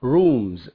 rooms